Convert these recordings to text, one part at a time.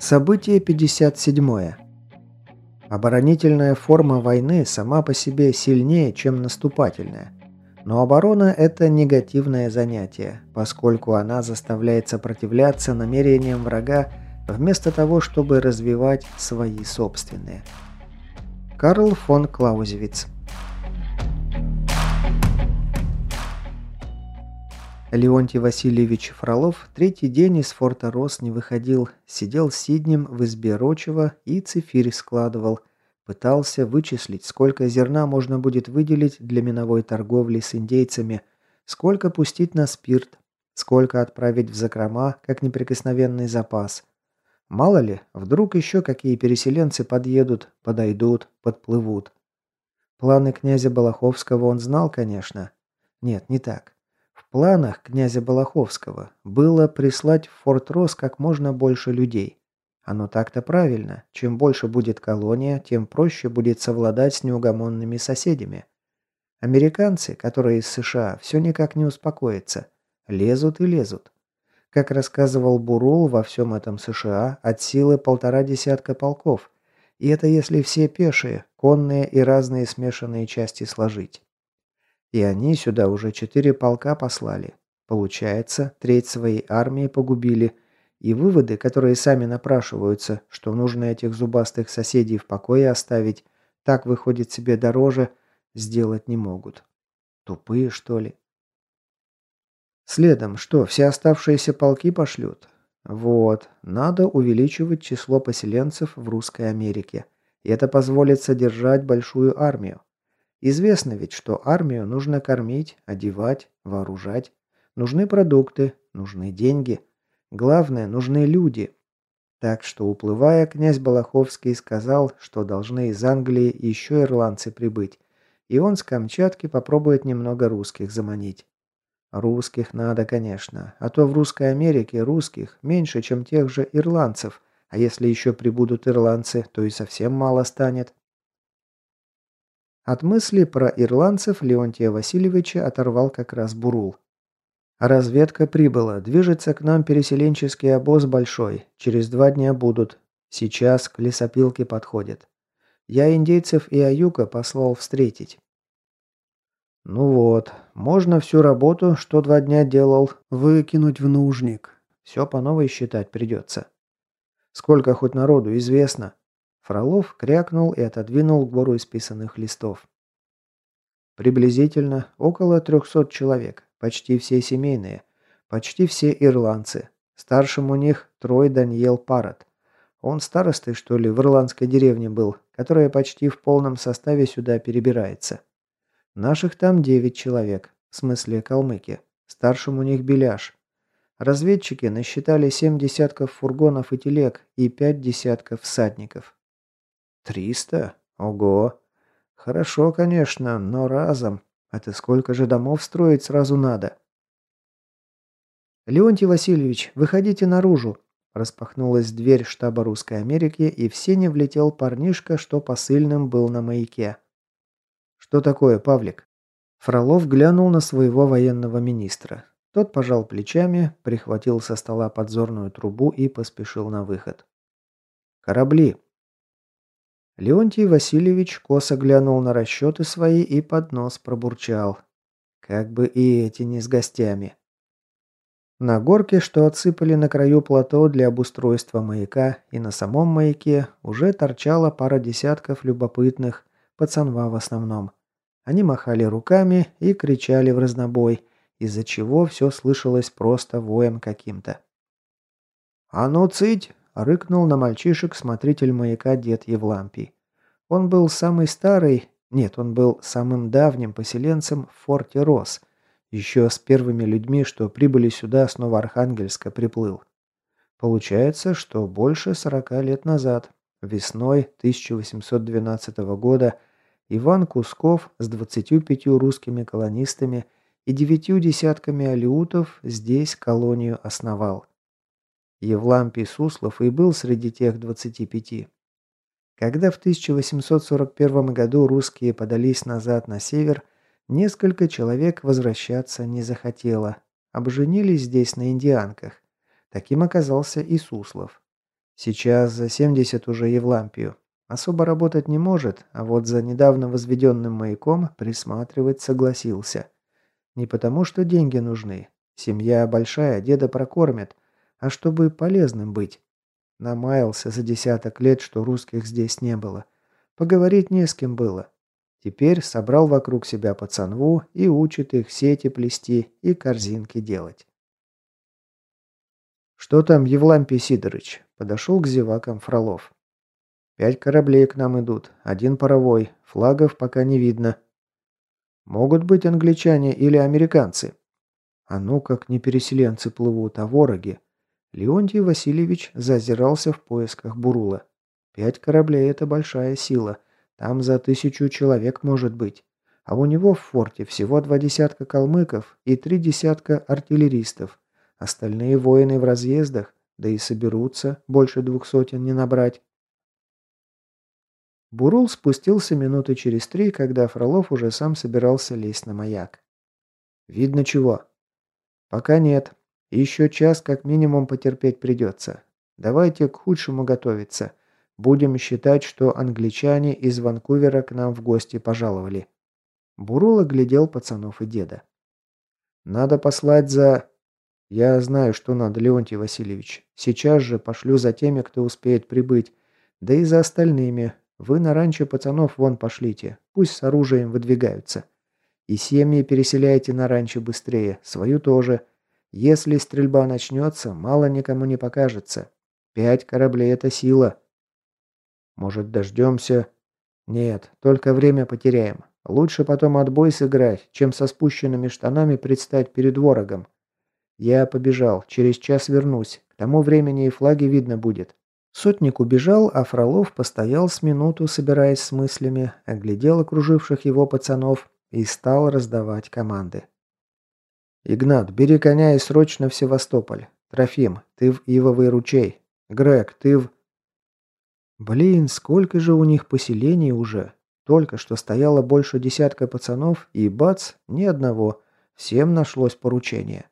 Событие 57. Оборонительная форма войны сама по себе сильнее, чем наступательная. Но оборона – это негативное занятие, поскольку она заставляет сопротивляться намерениям врага вместо того, чтобы развивать свои собственные. Карл фон Клаузевиц Леонтий Васильевич Фролов третий день из форта Рос не выходил, сидел сиднем в избе Рочева и цифирь складывал, пытался вычислить, сколько зерна можно будет выделить для миновой торговли с индейцами, сколько пустить на спирт, сколько отправить в закрома, как неприкосновенный запас. Мало ли, вдруг еще какие переселенцы подъедут, подойдут, подплывут. Планы князя Балаховского он знал, конечно. Нет, не так. Планах князя Балаховского было прислать в Форт Рос как можно больше людей. Оно так-то правильно. Чем больше будет колония, тем проще будет совладать с неугомонными соседями. Американцы, которые из США, все никак не успокоятся. Лезут и лезут. Как рассказывал Бурул, во всем этом США от силы полтора десятка полков. И это если все пешие, конные и разные смешанные части сложить. И они сюда уже четыре полка послали. Получается, треть своей армии погубили. И выводы, которые сами напрашиваются, что нужно этих зубастых соседей в покое оставить, так выходит себе дороже, сделать не могут. Тупые, что ли? Следом, что, все оставшиеся полки пошлют? Вот, надо увеличивать число поселенцев в Русской Америке. И это позволит содержать большую армию. Известно ведь, что армию нужно кормить, одевать, вооружать. Нужны продукты, нужны деньги. Главное, нужны люди. Так что, уплывая, князь Балаховский сказал, что должны из Англии еще ирландцы прибыть. И он с Камчатки попробует немного русских заманить. Русских надо, конечно, а то в Русской Америке русских меньше, чем тех же ирландцев, а если еще прибудут ирландцы, то и совсем мало станет. От мысли про ирландцев Леонтия Васильевича оторвал как раз Бурул. «Разведка прибыла. Движется к нам переселенческий обоз большой. Через два дня будут. Сейчас к лесопилке подходят. Я индейцев и Аюка послал встретить». «Ну вот, можно всю работу, что два дня делал, выкинуть в нужник. Все по новой считать придется. Сколько хоть народу, известно. Фролов крякнул и отодвинул гору исписанных листов. Приблизительно около 300 человек, почти все семейные, почти все ирландцы. Старшим у них Трой Даниэл Парат. Он старостой, что ли, в ирландской деревне был, которая почти в полном составе сюда перебирается. Наших там 9 человек, в смысле калмыки. Старшим у них Беляш. Разведчики насчитали 7 десятков фургонов и телег и 5 десятков всадников. Триста? Ого! Хорошо, конечно, но разом. Это сколько же домов строить сразу надо? Леонтий Васильевич, выходите наружу. Распахнулась дверь штаба Русской Америки, и в сене влетел парнишка, что посыльным был на маяке. «Что такое, Павлик?» Фролов глянул на своего военного министра. Тот пожал плечами, прихватил со стола подзорную трубу и поспешил на выход. «Корабли», Леонтий Васильевич косо глянул на расчеты свои и под нос пробурчал. Как бы и эти не с гостями. На горке, что отсыпали на краю плато для обустройства маяка, и на самом маяке уже торчала пара десятков любопытных, пацанва в основном. Они махали руками и кричали в разнобой, из-за чего все слышалось просто воем каким-то. «А ну, цыть! Рыкнул на мальчишек смотритель маяка дед Евлампий. Он был самый старый, нет, он был самым давним поселенцем в форте Рос. Еще с первыми людьми, что прибыли сюда с Новоархангельска, приплыл. Получается, что больше 40 лет назад, весной 1812 года, Иван Кусков с 25 русскими колонистами и девятью десятками алиутов здесь колонию основал. Евлампий Суслов и был среди тех 25. Когда в 1841 году русские подались назад на север, несколько человек возвращаться не захотело. Обженились здесь на индианках. Таким оказался и Суслов. Сейчас за 70 уже Евлампию. Особо работать не может, а вот за недавно возведенным маяком присматривать согласился. Не потому, что деньги нужны. Семья большая, деда прокормят. А чтобы полезным быть. Намаялся за десяток лет, что русских здесь не было. Поговорить не с кем было. Теперь собрал вокруг себя пацанву и учит их сети плести и корзинки делать. «Что там, Евлампий Сидорыч?» Подошел к зевакам Фролов. «Пять кораблей к нам идут, один паровой, флагов пока не видно». «Могут быть англичане или американцы?» «А ну как не переселенцы плывут, а вороги». Леонтий Васильевич зазирался в поисках Бурула. «Пять кораблей – это большая сила. Там за тысячу человек может быть. А у него в форте всего два десятка калмыков и три десятка артиллеристов. Остальные воины в разъездах, да и соберутся, больше двух сотен не набрать. Бурул спустился минуты через три, когда Фролов уже сам собирался лезть на маяк. «Видно чего?» «Пока нет. Еще час как минимум потерпеть придется. Давайте к худшему готовиться. Будем считать, что англичане из Ванкувера к нам в гости пожаловали». Бурул оглядел пацанов и деда. «Надо послать за...» «Я знаю, что надо, Леонтий Васильевич. Сейчас же пошлю за теми, кто успеет прибыть. Да и за остальными. Вы на ранчо пацанов вон пошлите. Пусть с оружием выдвигаются. И семьи переселяйте на ранчо быстрее. Свою тоже. Если стрельба начнется, мало никому не покажется. Пять кораблей – это сила. Может, дождемся? Нет, только время потеряем. Лучше потом отбой сыграть, чем со спущенными штанами предстать перед ворогом. «Я побежал. Через час вернусь. К тому времени и флаги видно будет». Сотник убежал, а Фролов постоял с минуту, собираясь с мыслями, оглядел окруживших его пацанов и стал раздавать команды. «Игнат, бери коня и срочно в Севастополь. Трофим, ты в Ивовый ручей. Грег, ты в...» Блин, сколько же у них поселений уже. Только что стояло больше десятка пацанов, и бац, ни одного. Всем нашлось поручение.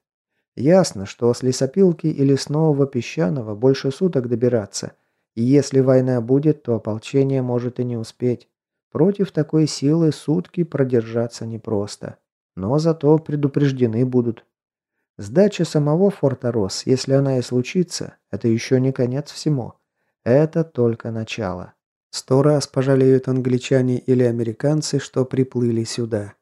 Ясно, что с лесопилки или с нового песчаного больше суток добираться. И если война будет, то ополчение может и не успеть. Против такой силы сутки продержаться непросто. Но зато предупреждены будут. Сдача самого форта Рос, если она и случится, это еще не конец всему. Это только начало. Сто раз пожалеют англичане или американцы, что приплыли сюда.